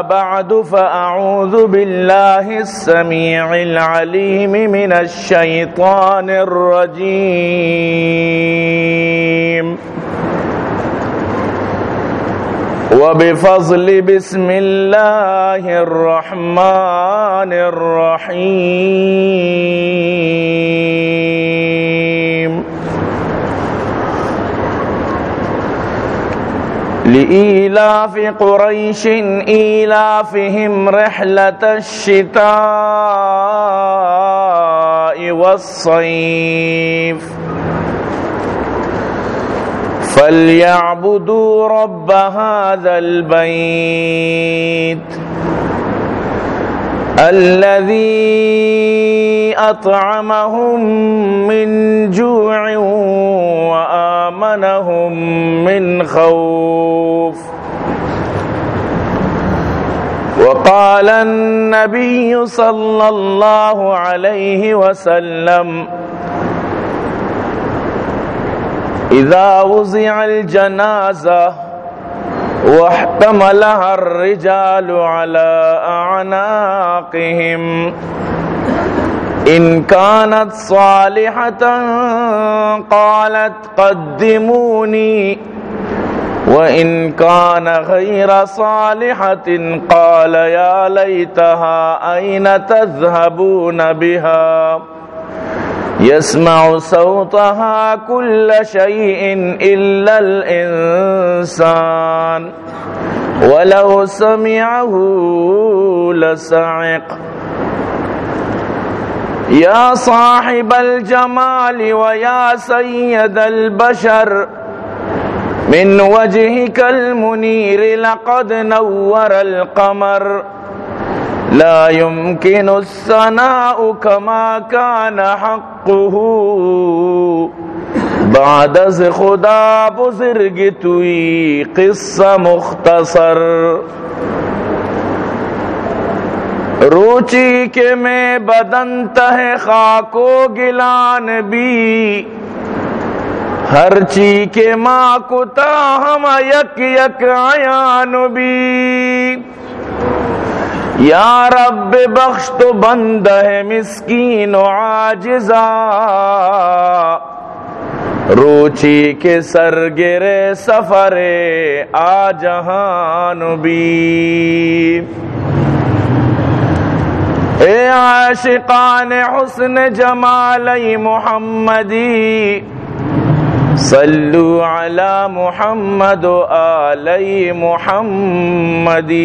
بعد فأعوذ بالله السميع العليم من الشيطان الرجيم. وبفضل بسم الله الرحمن الرحيم. لإيلاف قريش إيلافهم رحلة الشتاء والصيف. فليعبدوا رب هذا البيت. الذي أطعمهم من جوع وآمنهم من خوف. وقال النبي صلى الله عليه وسلم إذا وزع الجنازة واحتملها الرجال على أعناقهم. إن كانت صالحة قالت قدموني. وإن كان غير صالحة قال يا ليتها أين تذهبون بها. يسمع صوتها كل شيء إلا الإنسان. ولو سمعه لسعق. يا صاحب الجمال ويا سيد البشر، من وجهك المنير لقد نور القمر. لا يمكن الثناء كما كان حقه. بعد از خدا بزرگ توی قصہ مختصر. روچی کے میں بدن تہ خاک و گلان بھی. ہر چی کے ماں کتا ہم یک یک عیان بھی. یا رب، بخش تو بند ہے مسکین و عاجزا روچی کے سر گرے سفر آ جہان بھی اے عاشقان حسن جمال محمدی، صلو علی محمد و آلی محمدی۔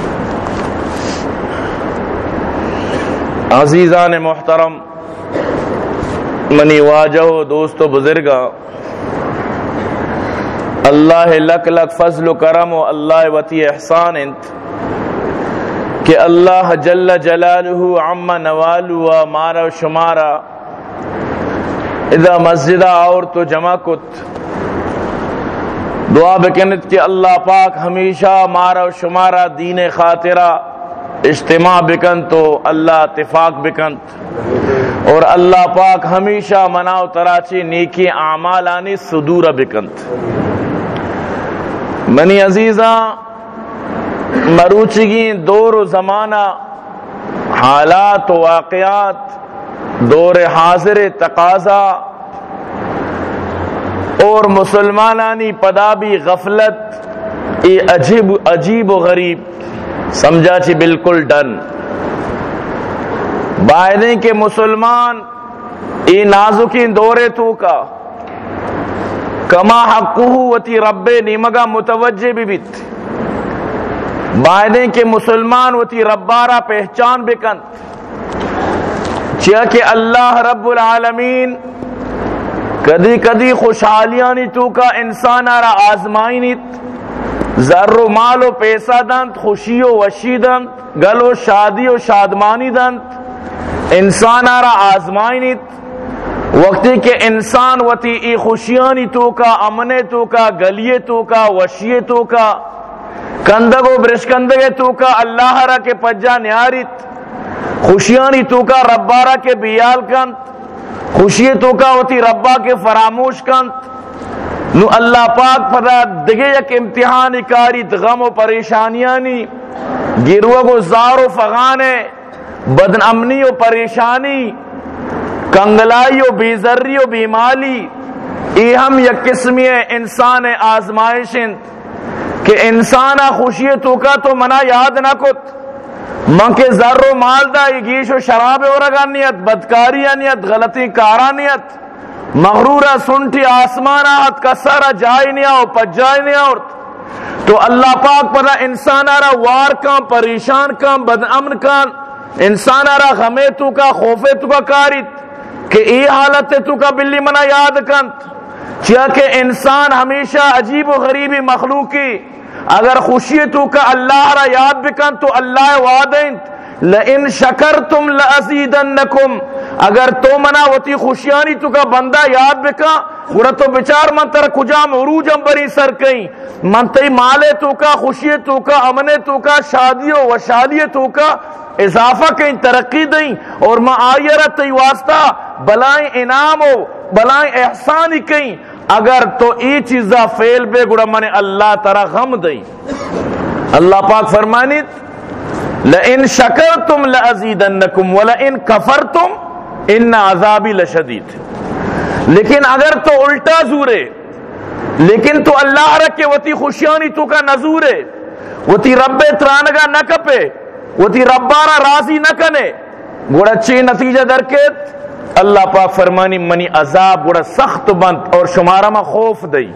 عزیزان محترم، منی واجہ دوست و بزرگا اللہ لک لک فضل و کرم و اللہ وتی احسان انت، کہ اللہ جل جلالہ عم نوالو و مارا و شمارا اذا مسجدہ اور تو جمع کت، دعا بکنت کہ اللہ پاک ہمیشہ مارا و شمارا دین خاطرہ اجتماع بکن تو اللہ اتفاق بکنت اور اللہ پاک ہمیشہ مناو تراچی نیکی اعمال آنی صدور بکنت منی عزیزاں مروچگی دور و زمانہ، حالات و واقعات، دور حاضر تقاضا، اور مسلمانانی پدابی غفلت، ای عجیب عجیب و غریب۔ سمجھا چی بالکل ڈن۔ بائدیں کہ مسلمان، ای نازکی دورے تو کا۔ کما حقوہ رب نیمگا متوجہ بھی بیت۔ بائدیں کہ مسلمان وتی ربارہ پہچان بکن چیا کہ اللہ رب العالمین کدی کدی خوشحالیاں نی تو کا انسان آرا آزمائی نیت ذر و مال و پیسہ دنت خوشی و وشی دنت گل و شادی و شادمانی دنت انسان آرا آزمائی وقتی کہ انسان وتی ای خوشیانی تو کا، امنے تو کا، گلیے تو کا، وشیے تو کا، کندگ و برشکندگے تو کا، اللہ را کے پجا نیاریت۔ خوشیانی تو کا ربارا کے بیال کنت خوشی تو کا ہوتی ربا کے فراموش کنت نو اللہ پاک پدا دگے یک امتحان کاری غم و پریشانیانی، گروہ کو زار و فغانے، بدن امنی و پریشانی، کنگلائی و بیزری و بیمالی، ای ہم یک قسمی انسان آزمائش کہ انسان خوشی تو کا تو منا یاد نہ کت من کے ذر و مال دا گیش و شراب ورگا نیت بدکاری نیت، غلطی کارا نیت۔ مغرورا سنٹی آسمان آت کسارا جائی نیا و پجائی اور تو اللہ پاک پر انسان آرا وار کام، پریشان کام، بد امن کام، انسان آرا غمے تو کا، خوفے تو کا کاریت، کہ ای حالت تو کا بلی منا یاد کنت چیا کہ انسان ہمیشہ عجیب و غریبی مخلوقی، اگر خوشی تو کا اللہ را یاد بکن تو اللہ وعدین لئن شکرتم لازیدنکم۔ اگر تو منا وتی خوشیانی تو کا بندہ یاد بکا گڑا تو بچار من تر کجا مروجم بری سر کئی من تی مالے تو کا خوشی تو کا، امنے تو کا شادی و شادی تو کا اضافہ کہیں ترقی دیں اور ما آئیرہ تی واسطہ، بلائیں انعام ہو بلائیں احسانی کہیں اگر تو ای چیزا فیل بے گڑا من اللہ ترا غم دیں اللہ پاک فرمانیت لئن شکرتم لازیدنکم ولئن کفرتم ان عذابی لشدید۔ لیکن اگر تو الٹا زورے لیکن تو اللہ رکھے وتی خوشیانی تو کا نزورے وتی رب ترانگا نہ کپے وتی ربارا راضی نہ کنے۔ گوڑا چی نتیجہ درکت؟ اللہ پاک فرمانی منی عذاب گوڑا سخت بند اور شمارہ ما خوف دئی۔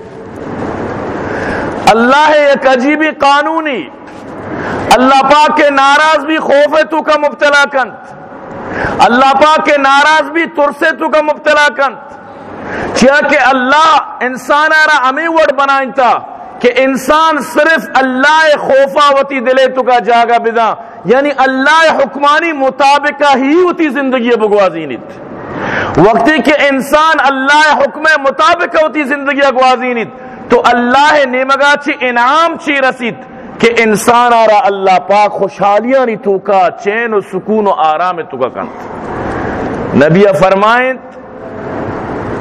اللہ ایک عجیبی قانونی، اللہ پاک کے ناراض بھی خوف ہے تو کا مبتلا کنت اللہ پاک کے ناراض بھی ترسے تو کا مبتلا کنت چیا کہ اللہ انسان آرہ امی وڑ بنائیں کہ انسان صرف اللہ خوفا وتی دلے تو کا جاگا بدا یعنی اللہ حکمانی مطابق ہی ہوتی زندگی بگوازی نیت وقتی کہ انسان اللہ حکم مطابق ہوتی زندگی بگوازی نیت تو اللہ نیمگا چی انعام چی رسید کہ انسان آرا اللہ پاک خوشحالیاں نی تو کا، چین و سکون و آرام تو کنت نبی فرمائیں،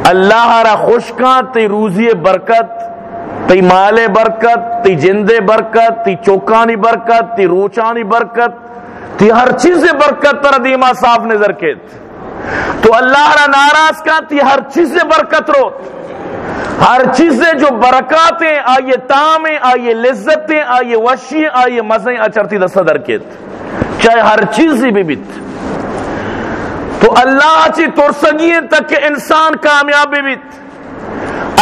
اللہ آرا خوشکاں تی روزی برکت، تی مال برکت، تی جند برکت، تی چوکانی برکت، تی روچانی برکت، تی ہر چیز برکت تر دیما صاف نظر کیت۔ تو اللہ را ناراض کا تی ہر چیز برکت رو ہر چیزیں جو برکاتیں، آئیے تامیں آئیے لذتیں، آئیے وشی آئیے مزیں اچرتی دستہ درکیت چاہے ہر چیز بھی بیت۔ تو اللہ چی ترسگییں تک کہ انسان کامیاب بھی بیت۔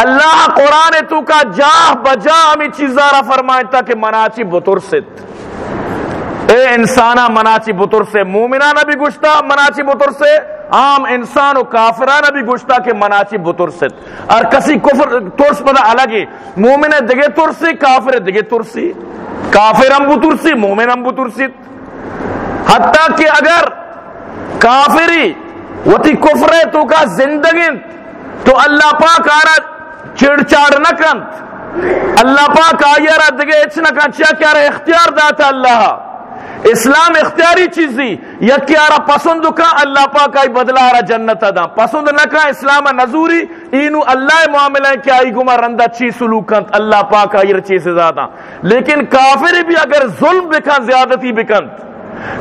اللہ قرآن تو کا جاہ بجا ہمیں چیزارہ فرمائے تاکہ مناچی بطر ست اے انسانا مناچی بطر سے مومنانہ بھی گشتا مناچی بطر سے عام انسان و کافرانہ بھی گشتا کہ مناچی بطر ست اور کسی کفر ترس پدا الگی مومن دگے ترسی، کافر دگے ترسی۔ کافر ہم بطر مومن ہم بطر حتیٰ کہ اگر کافری وتی کفر تو کا زندگی، تو اللہ پاک آرہ چڑ چاڑ نہ کنت اللہ پاک آیا را دگے اچ نہ کیا رہا؟ اختیار داتا اللہ۔ اسلام اختیاری چیزی، یکی آرا پسند کا اللہ پاک آئی بدلا آرا جنت دا پسند نہ کا اسلام نزوری، اینو اللہ معاملہ کہ آئی گما رندہ چی سلوکنت اللہ پاک آئی رچی سے زیادہ لیکن کافر بھی اگر ظلم بکن، زیادتی بکنت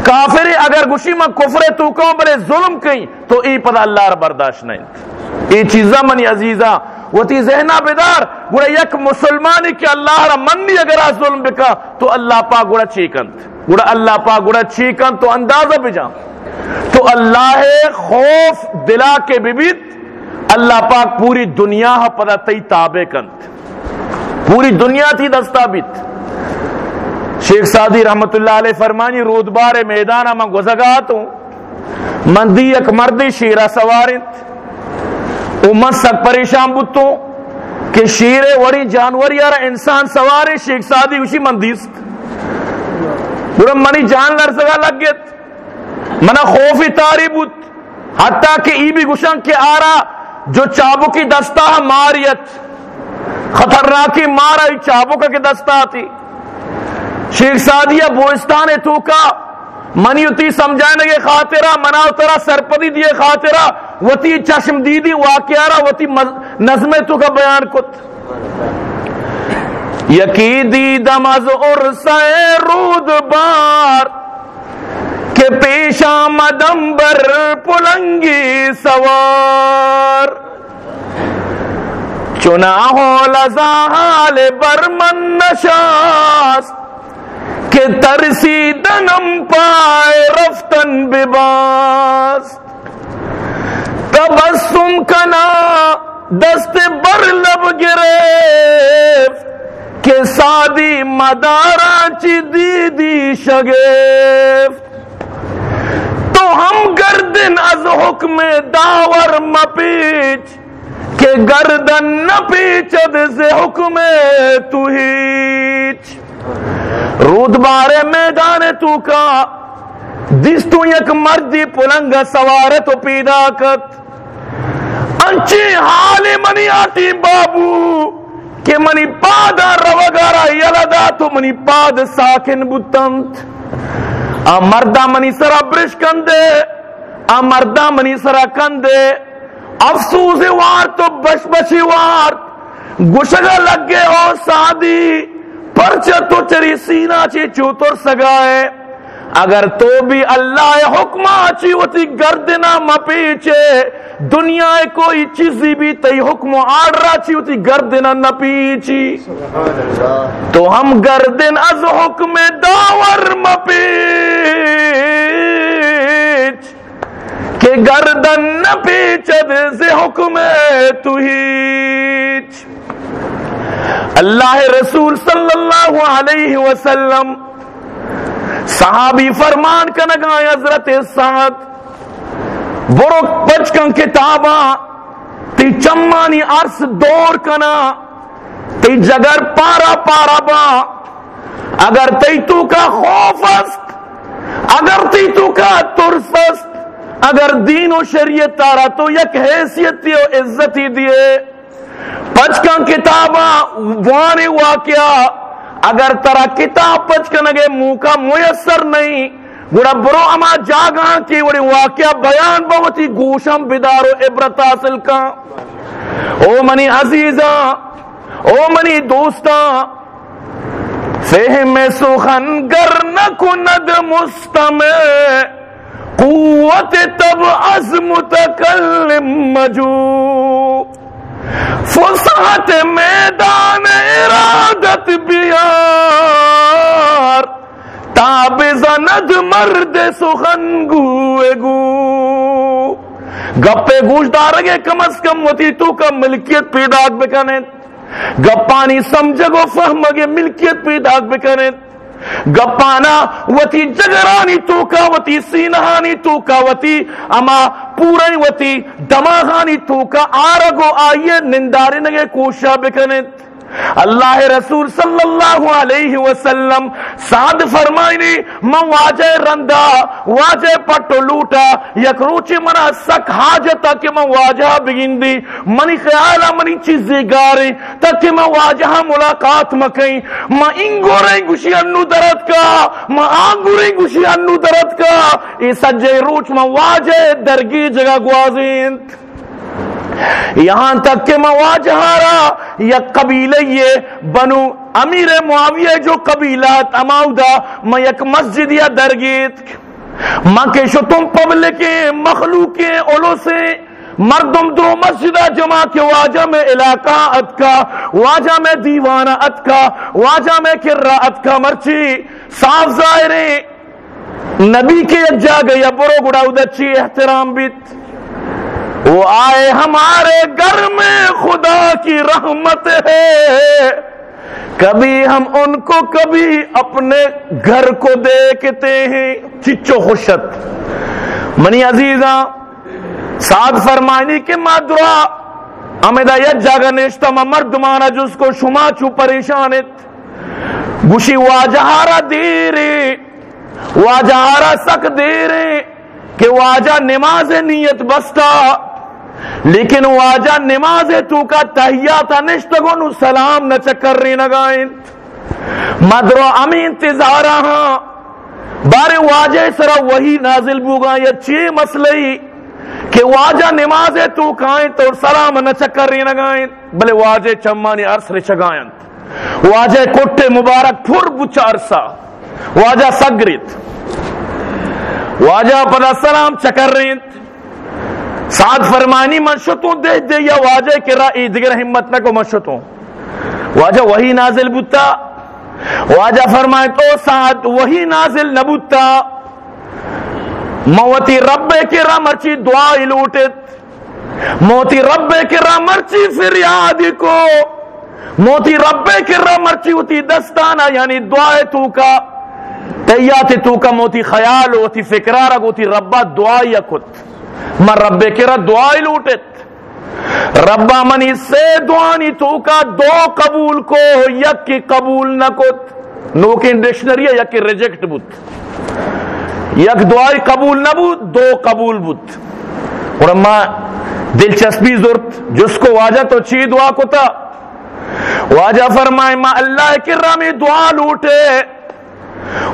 کافر اگر گوشی میں کفر تو کہوں بلے ظلم کہیں، تو ای پتہ اللہ را برداشت نہیں۔ ای چیزہ منی عزیزہ، وہ تی ذہنہ بیدار گوڑا یک مسلمانی کہ اللہ را منی اگر آ ظلم بکا، تو اللہ پاک گوڑا چیکنت گوڑا اللہ پاک گوڑا چیکن تو اندازہ بجا تو اللہ خوف دلا کے ببیت اللہ پاک پوری دنیا ہاں پدا تی تابع کنت پوری دنیا تھی دستابیت شیخ سادی رحمت اللہ علیہ فرمانی، رودبار میدان ہاں میں گزگات ہوں۔ مندی ایک مردی شیرہ سوارت امت سک پریشان بتوں کہ شیرے وڑی جانور یارا انسان سوارے شیخ سادی اسی مندیست برم منی جان لرزگا لگ گیت منا خوفی تاری بود۔ حتیٰ کہ ای بھی گشن کے آرا، جو چابو کی دستا ماریت۔ خطرناکی مارا ای چابو کا کی دستا تھی شیخ سادیہ بوستان تو کا منی اتی سمجھانے کے خاطرہ منا اترا سرپدی دیے خاطرہ۔ وتی چشم دیدی واقعہ وتی نظم تو کا بیان کت۔ یقیدی دم از عرص رود بار کہ پیش آمدم بر پلنگی سوار چنا ہو لزا حال بر من نشاس کہ ترسی دنم پائے رفتن بباس تبسم کنا دست بر لب گرفت کہ سادی مدارا چی دی دی شگیف۔ تو ہم گردن از حکم داور مپیچ، کہ گردن نہ پیچد سے حکم تو ہیچ۔ رود بارے میدان تو کا دس تو یک مردی پلنگ سوار تو پیدا کت۔ انچی حال منی آتی بابو۔ کہ منی پاد روگارا یلدا، تو منی پاد ساکن بتنت آ مردہ منی سرا برش کندے، آ مردہ منی سرا کندے۔ افسوس وار تو بش بشی وار۔ گشگا لگے او سادی، پرچہ تو چری سینہ چی چوتر سگائے۔ اگر تو بھی اللہ حکمہ چی ہوتی گردنا مپیچے دنیا کوئی چیزی بھی تی حکم آڈرا چی ہوتی گردنا نہ پیچی تو ہم گردن از حکم داور مپیچ کہ گردن نہ پیچد سے حکم تو ہیچ۔ اللہ رسول صلی اللہ علیہ وسلم صحابی فرمان کنگا حضرت سعد۔ برو پچکن کتابا، تی چمانی عرص دور کنا۔ تی جگر پارا پارا با۔ اگر تی تو کا خوف است، اگر تی تو کا ترس است، اگر دین و شریعت تارا تو یک حیثیتی و عزتی دیئے۔ پچکن کتابا وانے واقعہ۔ اگر ترا کتاب پچکنگے منہ کا میسر نہیں گڑا برو اما جاگا کی وڑی واقعہ بیان بہتی گوشم بدار عبرت حاصل کا۔ او منی عزیزا، او منی دوستا، فہم سخن گر نکند مستمع قوت تب از متکلم مجوب فسحت میدان اراد ارادت بیار تاب زند مرد سخن گوے گو گپے گوش دارگے کم از کم وتی تو کا ملکیت پیداک بکنے گپانی سمجھگو فہمگے ملکیت پیداک بکنے گپانا وتی جگرانی تو کا وتی سینہانی تو کا وتی اما پورا وتی دماغانی تو کا آرگو آئیے ننداری نگے کوشا بکنے اللہ رسول صلی اللہ علیہ وسلم ساد فرمائنی، من واجہ رندہ واجہ پٹو لوٹا یک روچی منا سک حاجتا کہ من واجہ بگن دی منی خیالا منی چیزی گاری، تاکہ من واجہ ملاقات مکیں من انگو رہی گوشی انو درد کا، من آنگو رہی گوشی انو درد کا۔ ای سجے روچ من واجہ درگی جگہ گوازین یہاں تک کہ مواجہارا یا قبیلہ یہ بنو امیر معاویہ جو قبیلات اماؤدہ میں یک مسجد یا درگیت۔ ماں کے شتم پبلک مخلوق اولو سے مردم دو مسجدہ جمع کے واجہ میں علاقہ اتکا واجہ میں دیوانہ اتکا واجہ میں کرہ اتکا مرچی۔ صاف ظاہرے نبی کے اجا گیا برو گڑا ادچی احترام بیت۔ وہ آئے ہمارے گھر میں خدا کی رحمت ہے۔ کبھی ہم ان کو کبھی اپنے گھر کو دیکھتے ہیں۔ چچو خوشت۔ منی عزیزاں ساتھ فرمائنی کے مادرا امیدہ یک جاگا نیشتا مرد مانا جس کو شما چو پریشانت۔ گوشی واجہارا دیرے، واجہارا سک دیرے، کہ واجہ نماز نیت بستا۔ لیکن واجہ نماز تو کا تحیات نشتگو نو سلام نہ چکر ری نگائیں مدرو امی انتظار ہاں۔ بارے واجہ سرا وہی نازل بوگا یا چی مسئلہی کہ واجہ نماز تو کھائیں تو سلام نہ چکر ری نگائیں بلے واجہ چمانی عرص ری چگائیں واجہ کٹے مبارک پھر بچا عرصہ۔ واجہ سگریت۔ واجہ پدا سلام چکر رین ساتھ فرمانی منشتوں دے دے، یا واجہ کرا ایدگر حمت نہ کو منشتوں واجہ وہی نازل بوتا واجہ فرمائے تو ساتھ وہی نازل نبوتا موتی رب کرا مرچی دعا لوٹت۔ موتی رب کرا مرچی فریاد کو۔ موتی رب کرا مرچی ہوتی دستانا یعنی دعا تو کا۔ تیات تو کا موتی خیال ہوتی فکرارا ہوتی، ربا دعا یا کت۔ من رب کرا دعائی لوٹت. ربا منی سے دعانی تو کا دو قبول کو یک کی قبول نہ کت. نو کی ڈکشنری ہے، یک کی ریجیکٹ بوت. یک دعائی قبول نہ بوت، دو قبول بوت. اور اما دلچسپی ضرورت جس کو واجہ تو چی دعا کو تھا واجہ فرمائے، ما اللہ کی رامی دعا لوٹے.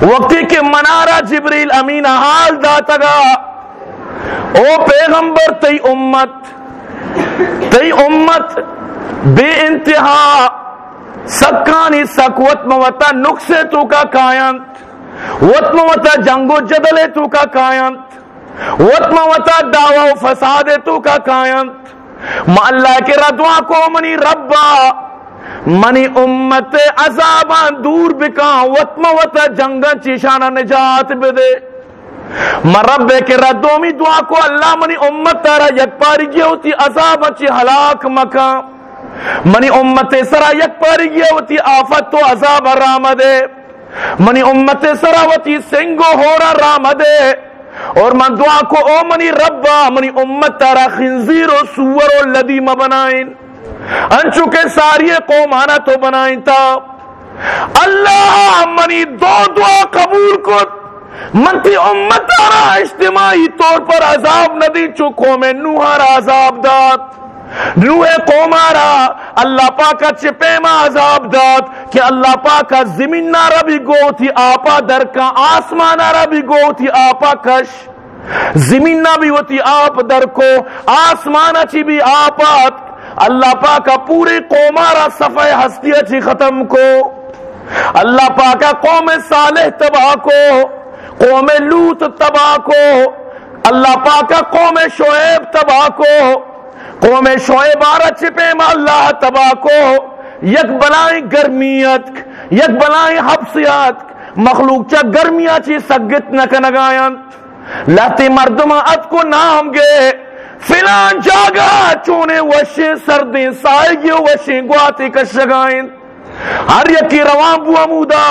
وقتی کے منارہ جبریل امین حال داتا گا. او پیغمبر تی امت تی امت، بے انتہا سکانی سکوت موتا نقصے تو کا کائنت وط موتا جنگ و جدلے تو کا کائنت وط موتا دعوی و فساد تو کا کائنت۔ ما اللہ کے ردوان کو منی ربا، منی امت عذابان دور بکا وط موتا جنگا چیشانا نجات بدے۔ مرب کے ردومی دعا کو اللہ منی امت تارا یک پاری گیا ہوتی عذاب اچھی حلاک مکا۔ منی امت سرا یک پاری گیا ہوتی آفت تو عذاب رامدے منی امت سرا ہوتی سنگو ہورا رامدے اور من دعا کو او منی ربا منی امت تارا خنزیر و سور و لدیم بنائیں۔ انچو کے ساری قومانا تو بنائیں تا۔ اللہ منی دو دعا قبول کو منتی امت آرا اجتماعی طور پر عذاب ندی چکو میں نوہر عذاب دات نوح قوم آرا، اللہ پاکا چپیما عذاب دات کہ اللہ پاکا زمین نارا بھی گو تھی، آپا در کا آسمان آرا بھی گو تھی، آپا کش۔ زمین نہ بھی ہوتی، آپ در کو۔ آسمان اچھی بھی آپات اللہ پاکا پوری قومارا صفحہ ہستی اچھی ختم کو۔ اللہ پاکا قوم صالح تباہ کو۔ قوم لوت تباہ کو، اللہ پاکا قوم شعیب تباہ کو، قوم شعیب آرہ چپے ما اللہ تباہ کو، یک بلائیں گرمیت، یک بلائیں حبسیات، مخلوق چا گرمیاں چی سگت نکنگائیں لہتی مردم ات کو نام گے، فلان جاگا چونے وشی سردیں، سائے وشی گواتی کشگائیں۔ ہر یکی روان بو امودا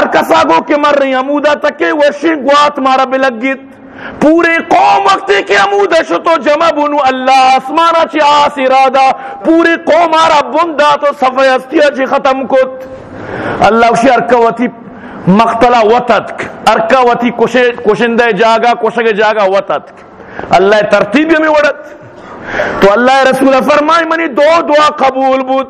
ارکسا گو کے مر رہی امودا تکے وشی گوات مارا بلگیت پورے قوم وقتی کے امود شو تو جمع بنو اللہ۔ اسمانا چی آس ارادہ۔ پورے قوم آرا بندہ تو صفحہ ہستیا چی ختم کت۔ اللہ اکشی ارکوتی مقتلہ وطت۔ ارکوتی کشندہ جاگا کشگ جاگا وطت۔ اللہ ترتیب ہمیں وڑت۔ تو اللہ رسول فرمائے منی دو دعا قبول بود۔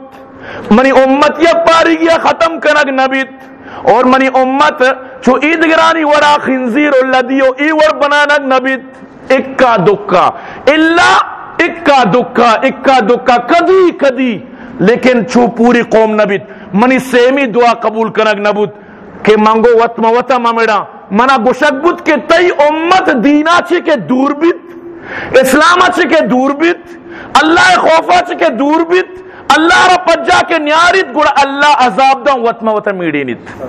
منی امت یا پاری گیا ختم کنگ نبیت۔ اور منی امت چو ایدگرانی وڑا خنزیر اللہ دیو ای وڑ بنانگ نبیت اکا دکا اللہ اکا دکا اکا دکا، کدی کدی۔ لیکن چو پوری قوم نبیت منی سیمی دعا قبول کنگ نبود کہ مانگو وط موتا ممیڑا منا گشک بود کہ تی امت دینا چھے کہ دور بیت اسلام چھے کہ دور بیت، اللہ خوفا چھے کہ دور بیت اللہ را پجا کے نیاریت گوڑا اللہ عذاب دا وطمہ وطا میڑی نیت۔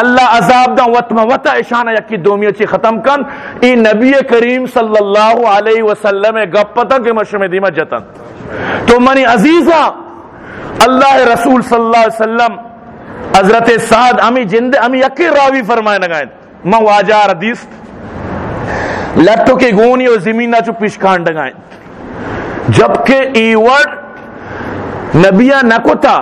اللہ عذاب دا وطمہ وطا اشانہ یکی دومی چی ختم کن۔ ای نبی کریم صلی اللہ علیہ وسلم مشرم دیمہ جتن۔ تو منی عزیزہ، اللہ رسول صلی اللہ علیہ وسلم، حضرت سعد امی جند امی یکی راوی فرمائے نگائیں۔ میں واجہ ردیس لٹو کے گونی اور زمینہ چو پشکان ڈگائیں جبکہ ایوڑ نبیہ نکوتا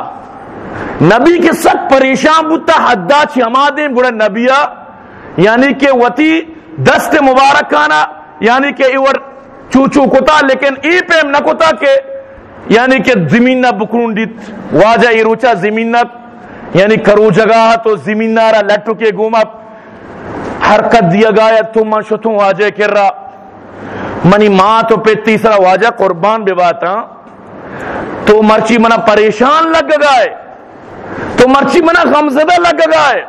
نبی کے سک پریشان بوتا حدہ چی ہما دیں گوڑا نبیہ۔ یعنی کہ وطی دست مبارکانا یعنی کہ ایوڑ چوچو کتا لیکن ای پیم نکوتا کہ یعنی کہ زمین نہ بکرون دیت واجہ ای روچا زمین نہ یعنی کرو جگہ تو زمین نہ رہا لٹو کے گوما حرکت دیا گایا تو من شتوں واجہ کر رہا۔ منی ماں تو پہ تیسرا واجہ قربان بے باتا ہاں۔ تو مرچی منا پریشان لگ گئے۔ تو مرچی منا غمزدہ لگ گئے۔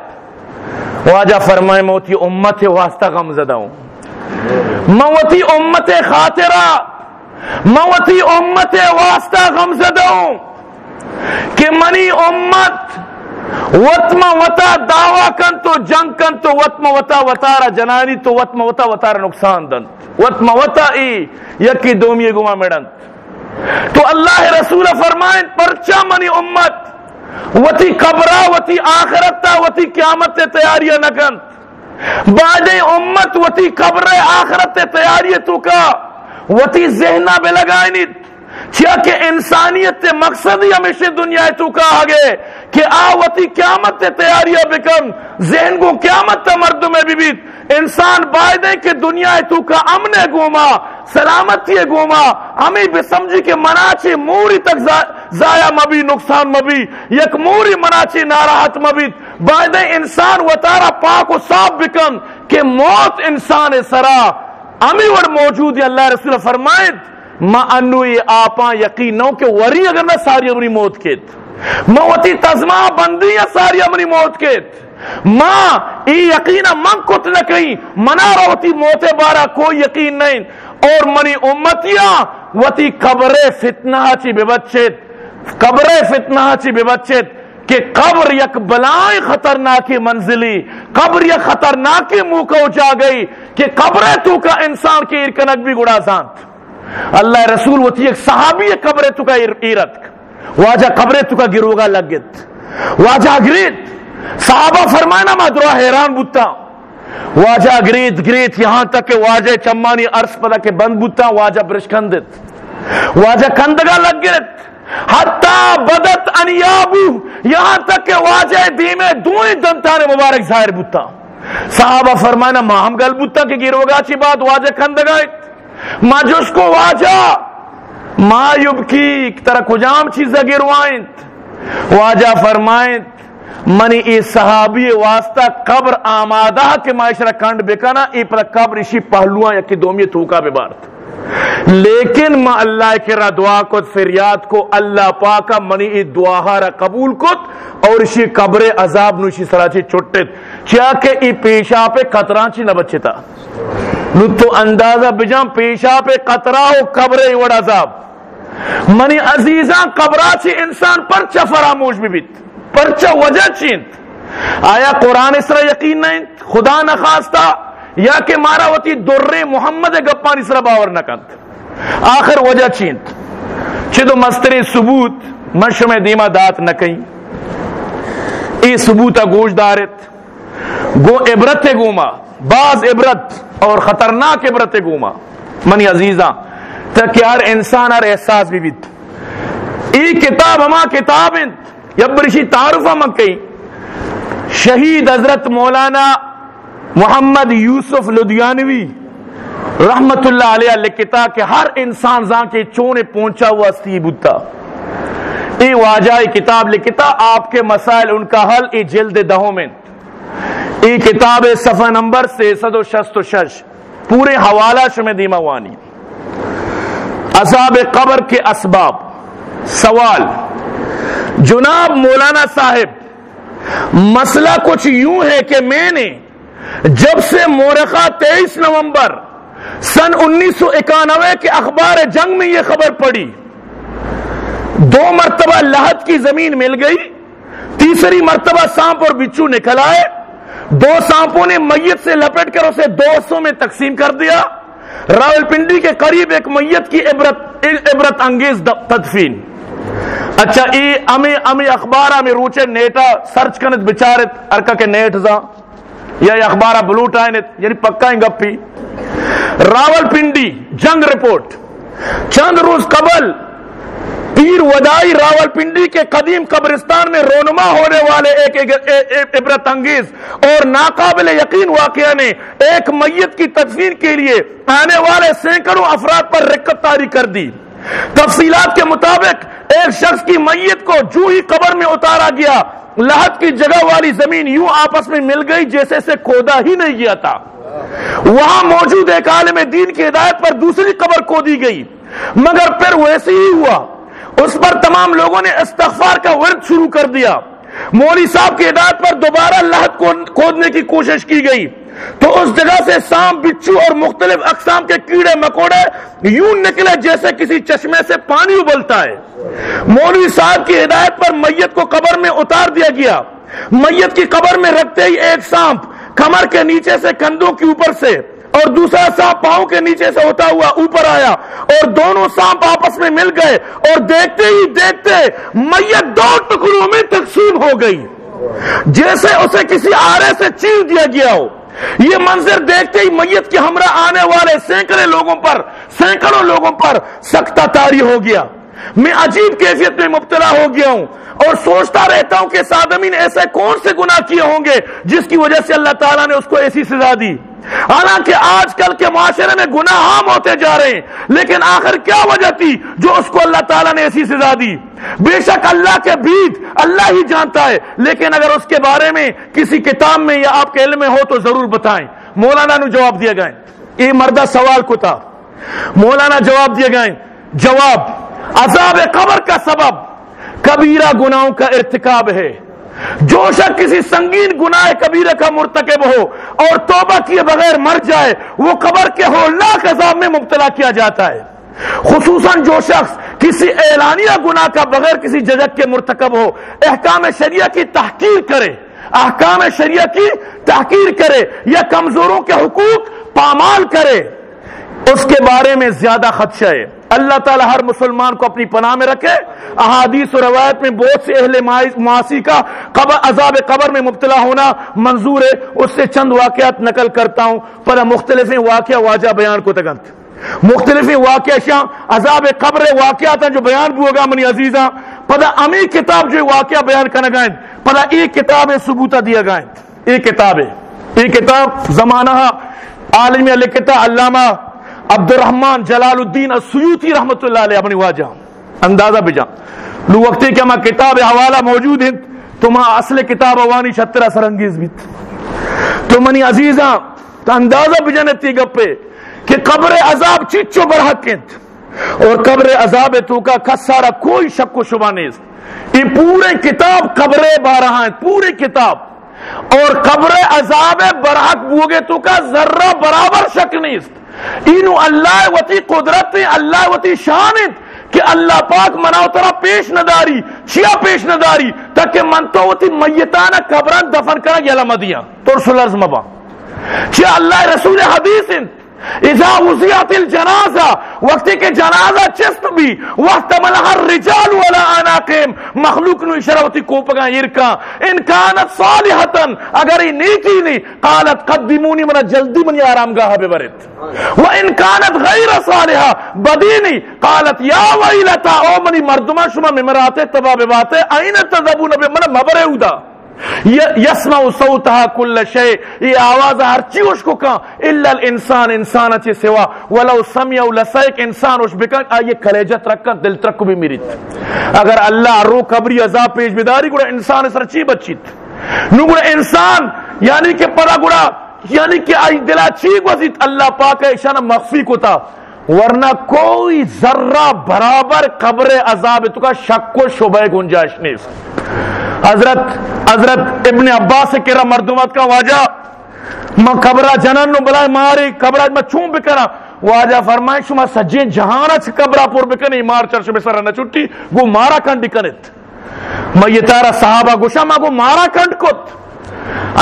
واجہ فرمائے موتی امت واسطہ غمزدہ ہوں۔ موتی امت خاطرہ موتی امت واسطہ غمزدہ ہوں۔ کہ منی امت وطما وطا دعوی کن تو جنگ کن تو وطما وطا وطارا جنانی تو وطما وطا وطارا نقصان دن۔ وطما وطا ای یکی دومی گما میڈن تو اللہ رسول فرمائیں پرچا منی امت وطی قبرہ وطی آخرت تا وطی قیامت تے تیاریاں نکن بعد امت وطی قبر آخرت تے تیاری تو کا۔ وطی ذہنہ بے لگائنی چیا کہ انسانیت تے مقصد ہی ہمیشہ دنیا تو کا آگے۔ کہ آوتی قیامت تے تیاریاں بکن ذہن کو قیامت تے مردوں میں بھی بیت۔ انسان بائدے کہ دنیا تو کا امن گوما۔ سلامتی گوما، ہمیں بھی سمجھی کہ مناچی موری تک ضائع مبی، نقصان مبی، یک موری مناچی ناراحت مبی۔ بائدے انسان وطارہ پاک و صاف بکن کہ موت انسان سرا۔ امی ور موجود ہے، اللہ رسول فرمائد، ما انو یہ آپاں یقینوں کہ وری اگر نہ ساری امری موت کیت۔ ما وطی تزما بندی یا ساری امری موت کیت۔ ما ای یقینا من کت نکئی منا روتی موت بارا کوئی یقین نہیں۔ اور منی امتیاں وطی قبر فتنہ چی بے بچت قبر فتنہ چی بے بچت کہ قبر یک بلائیں خطرناکی منزلی، قبر یک خطرناکی منہ کو جا گئی کہ قبر تو کا انسان کی ارکنک بھی گڑا زانت اللہ رسول وہ ایک صحابی قبر تو کا ایرت۔ واجہ قبر تو کا گروگا لگت۔ واجہ گریت۔ صحابہ فرمانا مدرہ حیران بوتا واجہ گریت گریت یہاں تک کہ واجہ چمانی عرص پدا کے بند بوتا، واجہ برش کندت۔ واجہ کندگا لگ گرت۔ حتی بدت انیابو یہاں تک کہ واجہ دیمے دوئی دنتانے مبارک ظاہر بوتا۔ صحابہ فرمانا ما ہم گل بوتا کہ گروگا چی بات، واجہ کندگائت ما جس کو واجہ ما یبکی ترا کجام چیز گروائیں واجہ فرمائیں منی ای صحابی واسطہ قبر آمادہ کے معاشرہ کنڈ بکنا، ای پر قبر اسی پہلوان یکی دومی توکا بے بارت۔ لیکن ما اللہ کے را دعا کت، فریاد کو اللہ پاکا منی ای دعا را قبول کت اور اسی قبر عذاب نوشی سراچی چھٹت چیا کہ ای پیشا پہ قطران چی نہ بچتا۔ نو تو اندازہ بجام پیشا پہ قطرہ ہو قبر وڑ عذاب۔ منی عزیزاں قبرہ چی انسان پر پرچہ فراموش بھی بیت۔ پرچہ وجہ چینت آیا قرآن اس طرح یقین نہیں؟ خدا نہ خواستہ یا کہ مارا وتی در محمد گپان اس طرح باور نہ کنت آخر وجہ چینت چھدو مستری ثبوت مشم دیما دات نہ کہیں ای ثبوتا گوش دارت۔ گو عبرت گوما۔ بعض عبرت اور خطرناک عبرت گوما۔ منی عزیزاں، تاکہ ہر انسان ہر احساس بھی بیت ای کتاب ہما کتاب یبرشی تعارف ہم کئی شہید حضرت مولانا محمد یوسف لدھیانوی رحمت اللہ علیہ لکھتا کہ ہر انسان زاں کے چونے پہنچا ہوا سی بتا ای واجہ کتاب لکھتا، آپ کے مسائل ان کا حل ای جلد دہوں میں۔ ای کتاب صفحہ نمبر سے سد و شست و شش، پورے حوالہ شمع دیمہ وانی۔ عذاب قبر کے اسباب، سوال۔ جناب مولانا صاحب، مسئلہ کچھ یوں ہے کہ میں نے جب سے مورخہ تیئیس نومبر سن انیس سو اکانوے کے اخبار جنگ میں یہ خبر پڑی، دو مرتبہ لہت کی زمین مل گئی، تیسری مرتبہ سانپ اور بچو نکل آئے، دو سانپوں نے میت سے لپٹ کر اسے دو حصوں میں تقسیم کر دیا راول پنڈی کے قریب ایک میت کی عبرت عبرت انگیز تدفین۔ اچھا ای امی امی اخبارہ میں روچے نیٹا سرچ کنت بچارت، ارکا کے نیٹ زا۔ یا اخبارہ بلوٹ آئینت یعنی پکا ہی گپی راول پنڈی، جنگ رپورٹ۔ چند روز قبل پیر ودائی راول پنڈی کے قدیم قبرستان میں رونما ہونے والے ایک عبرت انگیز اور ناقابل یقین واقعہ نے ایک میت کی تدفین کے لیے آنے والے سینکڑوں افراد پر رکت تاری کر دی۔ تفصیلات کے مطابق ایک شخص کی میت کو جو ہی قبر میں اتارا گیا، لہت کی جگہ والی زمین یوں آپس میں مل گئی جیسے سے کھودا ہی نہیں گیا تھا۔ وہاں موجود ایک عالم دین کی ہدایت پر دوسری قبر کھو دی گئی۔ مگر پھر ویسے ہی ہوا۔ اس پر تمام لوگوں نے استغفار کا ورد شروع کر دیا۔ مولی صاحب کی ہدایت پر دوبارہ لہت کھودنے کی کوشش کی گئی۔ تو اس جگہ سے سام بچو اور مختلف اقسام کے کیڑے، مکوڑے یوں نکلے جیسے کسی چشمے سے پانی ابلتا ہے۔ مولوی صاحب کی ہدایت پر میت کو قبر میں اتار دیا گیا۔ میت کی قبر میں رکھتے ہی ایک سانپ کمر کے نیچے سے کندھوں کے اوپر سے اور دوسرا سانپ پاؤں کے نیچے سے ہوتا ہوا اوپر آیا اور دونوں سانپ آپس میں مل گئے اور دیکھتے ہی دیکھتے میت دو ٹکڑوں میں تقسیم ہو گئی۔ جیسے اسے کسی آرے سے چیر دیا گیا ہو۔ یہ منظر دیکھتے ہی میت کے ہمراہ آنے والے سینکڑے لوگوں پر، سینکڑوں لوگوں پر سختہ تاری ہو گیا۔ میں عجیب کیفیت میں مبتلا ہو گیا ہوں۔ اور سوچتا رہتا ہوں کہ سادمین ایسے کون سے گناہ کیے ہوں گے جس کی وجہ سے اللہ تعالیٰ نے اس کو ایسی سزا دی؟ حالانکہ آج کل کے معاشرے میں گناہ عام ہوتے جا رہے ہیں، لیکن آخر کیا وجہ تھی جو اس کو اللہ تعالیٰ نے ایسی سزا دی؟ بے شک اللہ کے بیت اللہ ہی جانتا ہے، لیکن اگر اس کے بارے میں کسی کتاب میں یا آپ کے علم میں ہو تو ضرور بتائیں۔ مولانا نے جواب دیا گئے۔ یہ مردہ سوال کو تھا مولانا جواب دیا گئے۔ جواب عذاب قبر کا سبب۔ کبیرہ گناہوں کا ارتکاب ہے۔ جو شخص کسی سنگین گناہ کبیرہ کا مرتکب ہو اور توبہ کیے بغیر مر جائے، وہ قبر کے ہو لاکھ عذاب میں مبتلا کیا جاتا ہے۔ خصوصاً جو شخص کسی اعلانیہ گناہ کا بغیر کسی ججک کے مرتکب ہو، احکام شریعہ کی تحقیر کرے۔ احکام شریعہ کی تحقیر کرے یا کمزوروں کے حقوق پامال کرے۔ اس کے بارے میں زیادہ خدشہ ہے۔ اللہ تعالی ہر مسلمان کو اپنی پناہ میں رکھے۔ احادیث و روایت میں بہت سے اہل معاشی کا قبر عذاب قبر میں مبتلا ہونا منظور ہے۔ اس سے چند واقعات نقل کرتا ہوں، پر مختلف واقعہ واجہ بیان کو تگنت۔ مختلف واقعہ شاہ، عذاب قبر واقعات ہیں جو بیان بھی ہوگا منی عزیزہ۔ پدا امی کتاب جو واقعہ بیان کرنا گائیں پدا ایک کتاب ثبوتہ دیا گائیں۔ ایک کتاب ہے ایک کتاب زمانہ عالم لکھتا علامہ عبد الرحمن جلال الدین السیوتی رحمت اللہ علیہ، اپنی واجہ۔ اندازہ بجا لو وقتی کہ میں کتاب حوالہ موجود ہیں تو ماں اصل کتاب اوانی شترہ سرنگیز بھی۔ تو منی عزیزاں تو اندازہ بجانتی گپے کہ قبر عذاب چچو برحق کہت اور قبر عذاب تو کا کسارا کوئی شک و شبہ نہیں یہ پورے کتاب قبر بارہ ہیں، پورے کتاب۔ اور قبر عذاب برحق بوگے تو کا ذرہ برابر شک نہیں اینو اللہ وتی قدرت اللہ وتی شانت کہ اللہ پاک مناو ترا پیش نداری، چیا پیش نداری، تاکہ من تو وتی میتانا قبران دفن کرا گیا مدیا تو رسول مبا۔ چیا اللہ رسول حدیث اذا وزیات الجنازہ وقتی کے جنازہ چست بھی، وقت ملہا الرجال ولا آناقیم مخلوق نو اشارتی کوپگا یرکا ان کانت صالحتا، اگر ای نیکی نی قالت قدمونی منا جلدی منی آرام گاہ بے برد و ان کانت غیر صالحہ بدینی قالت یا ویلتا، او منی مردمہ شما ممراتے تباب باتے این تذبون بے منا مبرے اودا۔ یسمع صوتها کل شے یہ آواز ہر چی کو کہا الا الانسان انسان اچھے سوا. ولو سمع لسائک انسان اس بکن. آئیے کلیجت رکھا دل ترک بھی میریت اگر اللہ رو قبری، عذاب پیش بداری گوڑا انسان سر چی بچیت نو گوڑا انسان یعنی کہ پڑا گوڑا یعنی کہ آئی دلا چی گوزیت اللہ پاک اشانہ مخفی کو تا ورنہ کوئی ذرہ برابر قبر عذاب تو کا شک و شبہ گنجائش نہیں حضرت حضرت ابن عباس سے کرا مردمت کا واجہ۔ میں قبرہ جنن نو بلائے ماری، قبرہ میں چون بکنا واجہ فرمائے، شما سجین جہانا چھ قبرہ پور بکنے مار چرش بسر نہ چھٹی۔ گو مارا کنڈ کنت میں یہ تارا صحابہ گوشا، میں گو مارا کنڈ کت۔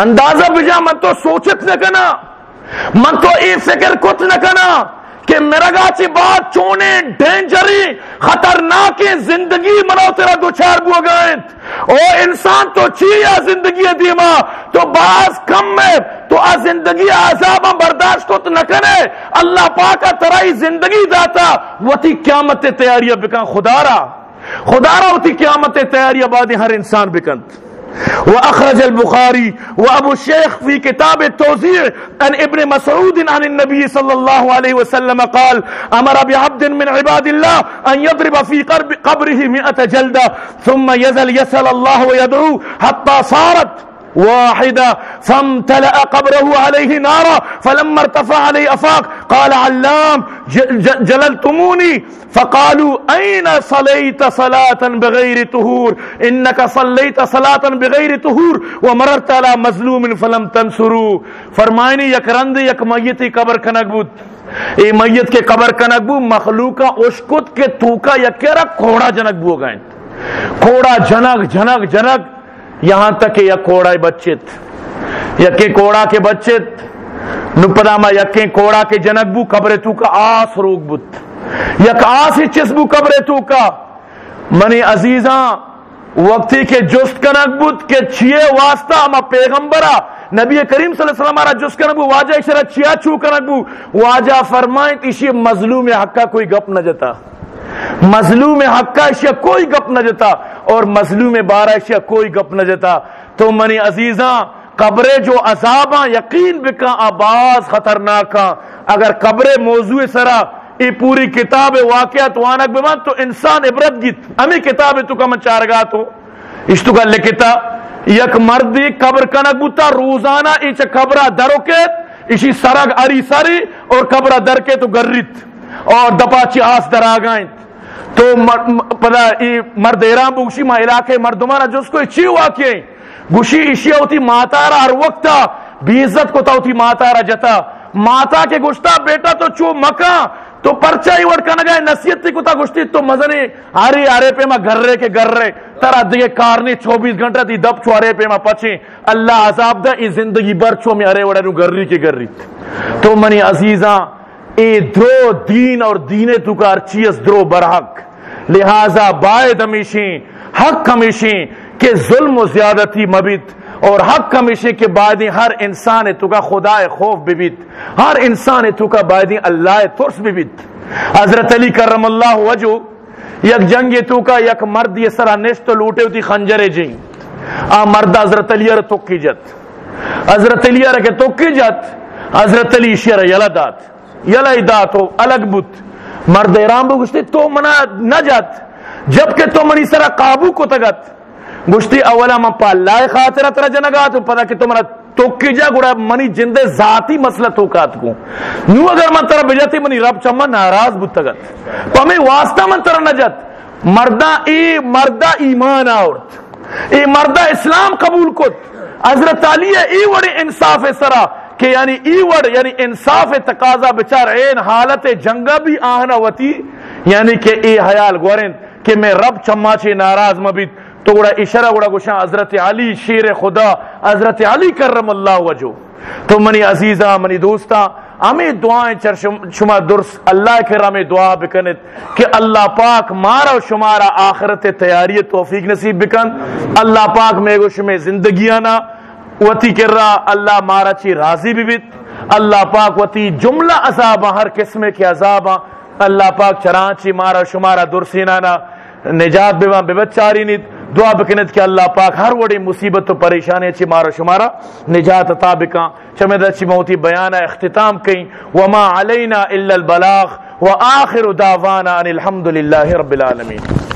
اندازہ بجا من تو سوچت نہ کنا۔ من تو ای فکر کت نہ کنا کہ میرا چی بات چونے ڈینجری خطرناک زندگی منو تیرا دو چار بو گئے۔ او انسان تو چیا زندگی دیما؟ تو بعض کم میں تو آ زندگی عذاب برداشت کو نہ کرے۔ اللہ پاک ترائی زندگی داتا۔ وہ تھی قیامت تیاری بکن، خدا را۔ خدا را وہ قیامت تیاری بعد ہر انسان بکن۔ واخرج البخاري وابو الشيخ في كتاب التوزيع عن ابن مسعود عن النبي صلى الله عليه وسلم قال امر بعبد من عباد الله ان يضرب في قبره 100 جلده ثم يزل يسال الله ويدعو حتى صارت واحدة فامتلأ قبره عليه نارا فلما ارتفع عليه أفاق قال علام جللتموني؟ فقالوا، أين صليت صلاة بغير تهور إنك صليت صلاة بغير تهور ومررت على مظلوم فلم تنصروا فرمائني، یک رند، یک میتی قبر کنک بود ای میت کے قبر کنک بو مخلوقا اشکت کے توکا یکیرا کوڑا جنک بو گئیں. کوڑا جنک جنک جنک یہاں تک کہ یک کوڑا بچت یکے کوڑا کے بچت نپداما یکے کوڑا کے جنک بو قبر تو کا آس روگ بت یک آس ہی چس بو قبر تو کا۔ منی عزیزاں، وقتی کے جست کنک بت کہ چھئے واسطہ اما پیغمبرہ، نبی کریم صلی اللہ علیہ وسلم آرہ جست کنک بو، واجہ اشارہ چھیا چھو کنک بو، واجہ فرمائیں اسی مظلوم حقہ کوئی گپ نہ جتا۔ مظلوم حق کا اشیاء کوئی گپ نہ جتا اور مظلوم بارہ اشیاء کوئی گپ نہ جتا۔ تو منی عزیزاں قبرے جو عذاباں یقین بکا آباز خطرناکاں اگر قبر موضوع سرا، ای پوری کتاب واقعات وانک بمان تو انسان عبرت گیت۔ ہمیں کتاب تو کا من چارگا تو اشتو کا لکتا یک مردی قبر کنک بوتا، روزانہ ایچ قبرہ دروکت اسی سرگ اری سری اور قبرہ در کے تو گرریت۔ اور دپاچی آس در آگائیں تو پدا مرد ایران بگوشی ما علاقے مردمانا جس کو چی ہوا کیے؟ گوشی اشیا ہوتی ماتارا ہر وقتا بیزت کو تا ہوتی ماتارا جتا۔ ماتا کے گشتا بیٹا تو چو مکا۔ تو پرچا ہی وڑکا نگائے نصیت تی کتا گشتی تو مزنی۔ آری آرے پہ ما گھر رے کے گھر رے ترا دیگے کارنی چوبیس گھنٹہ تی دب چو آرے پہ ما پچیں۔ اللہ عذاب دا ای زندگی بر چو میں آرے وڑا نو گھر ری کے گھر ری تو منی عزیزاں، اے درو دین اور دین تو کار چیز درو برحق۔ لہذا باید ہمیشیں حق ہمیشیں کہ ظلم و زیادتی مبیت، اور حق ہمیشہ کے بعد ہر انسان تو کا خدا خوف ببیت، ہر انسان تو کا بعد اللہ ترس ببیت۔ حضرت علی کرم اللہ وجو یک جنگ تو کا یک مرد یہ سرا نشت لوٹے ہوتی خنجر جی آ مرد حضرت علی ر توکی جت۔ حضرت علی ر کے توکی جت، حضرت علی شیر یلدات یلدات ہو الگ بت مرد ایران بو گشتی تو منا نجت جبکہ تو منی سرا قابو کو تگت۔ گشتی اولا من پا اللہ خاطرہ ترہ جنگا تو پتا کہ تو منا توکی جا گوڑا منی جندے ذاتی مسئلہ توکات کو۔ نو اگر من ترہ بجاتی منی رب چمہ ناراض بود تگت۔ تو ہمیں واسطہ من ترہ نجت مردہ ای مردہ ایمان آورت۔ ای مردہ اسلام قبول کت۔ حضرت علی ای وڑی انصاف سرا۔ کہ یعنی ایوڑ یعنی انصاف تقاضا بچار این حالت جنگا بھی آہنا وتی یعنی کہ ای حیال گورن کہ میں رب چماچے ناراض مبید، تو گڑا اشارہ گڑا گوشا حضرت علی شیر خدا، حضرت علی کرم اللہ وجو۔ تو منی عزیزہ منی دوستا ہمیں دعائیں چر شما درس اللہ کے ہمیں دعا بکنت کہ اللہ پاک مارا و شمارا آخرت تیاری توفیق نصیب بکن۔ اللہ پاک میں گوش میں زندگیانا وتی کر رہا اللہ مارا چی راضی بھی بیت، اللہ پاک وتی جملہ عذاب ہر قسم کے عذاب اللہ پاک چرانچی مارا شمارا درسینانا نجات بیوان ببچاری نیت۔ دعا بکنت کہ اللہ پاک ہر وڑی مصیبت و پریشانی چی مارا شمارا نجات عطا بکا چمید اچھی موتی بیان اختتام کئیں۔ وما علینا الا البلاغ، وآخر دعوانا ان الحمدللہ رب العالمین۔